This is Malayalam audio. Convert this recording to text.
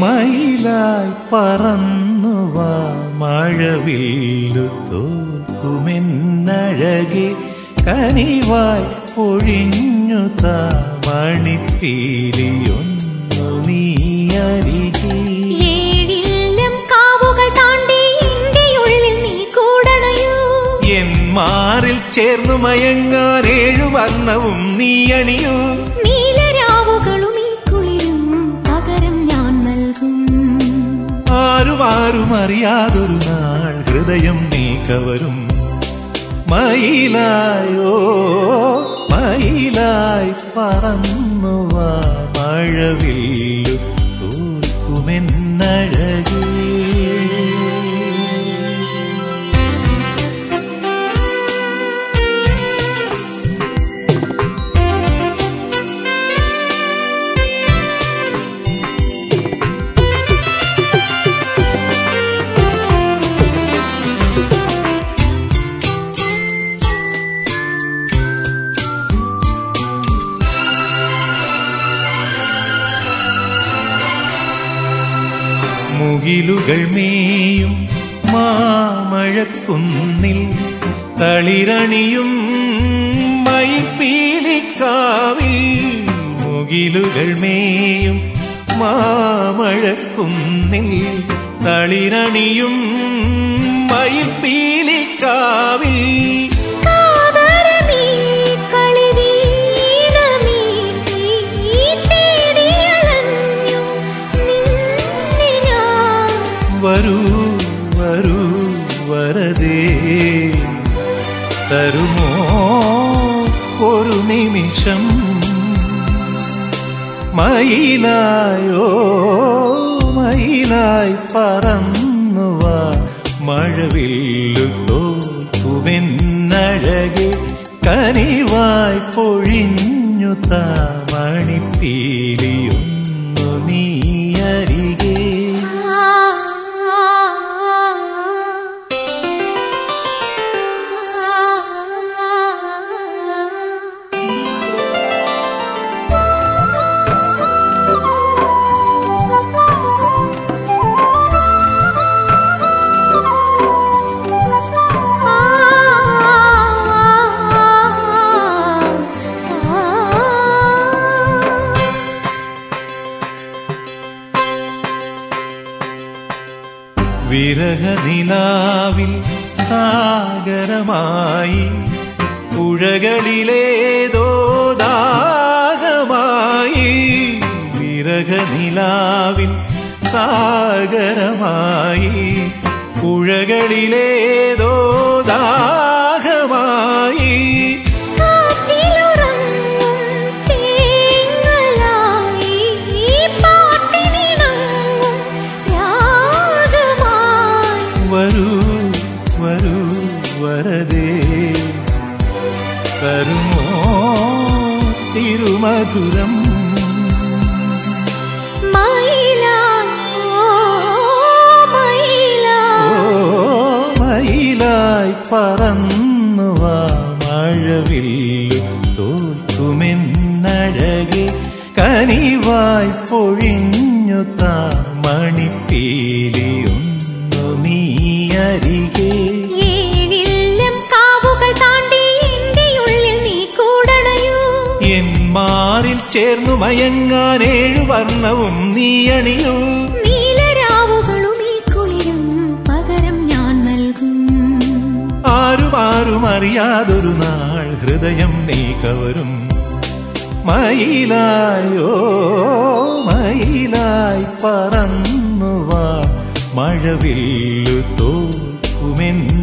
മയിലായി പറന്നുവാ മഴവില്ലു തോക്കുമെന്നഴകെ കനിവായി പൊഴിഞ്ഞു താ മണിപ്പീലിയൊന്നു നീ അരികെ. മാറിൽ ചേർന്നു മയങ്ങാൻ ഏഴു വർണവും നീ അണിയൂ. ആരും അറിയാതൊരു നാൾ ഹൃദയം നീ കവരും മയിലായോ മയിലായി പറന്നുവാ മഴവില്ലു മുകിലുകൾ മേയും മാമഴക്കുന്നിൽ തളിരണിയും മൈപ്പീലിക്കാവിൽ മുകിലുകൾ മേയും മാമഴക്കുന്നിൽ തളിരണിയും മയിൽപ്പീലിക്കാവിൽ വരൂ വരൂ വരതേ. തരുമോ ഒരു നിമിഷം? മയിലായോ മയിലായി പറന്നുവാ മഴവില്ലു തോക്കുമെന്നഴകെ കനിവായി പൊഴിഞ്ഞു താമണിപ്പീലിയൊന്നു വിരഹനിലാവിൽ സാഗരമായി പുഴകളിലേതോ ദാഹമായി വിരഹനിലാവിൽ സാഗരമായി പുഴകളിലേതോ ദാഹമായി തിരുമധുരം. മയിലായി പറന്നുവാ മഴവില്ലു തോൽക്കുമെന്നഴകെ കനിവായി പൊഴിഞ്ഞു താ മണിപ്പീലിയൊന്നു മയങ്ങാൻ ഏഴു വർണവും നീ അണിയൂ. നീലരാവുകളും ഈ കുളിരും പകരം ഞാൻ നൽകും. ആരും ആരും അറിയാതൊരു നാൾ ഹൃദയം നീ കവരും. മയിലായോ മയിലായി പറന്നുവാ മഴവില്ലു തോക്കുമെന്ന്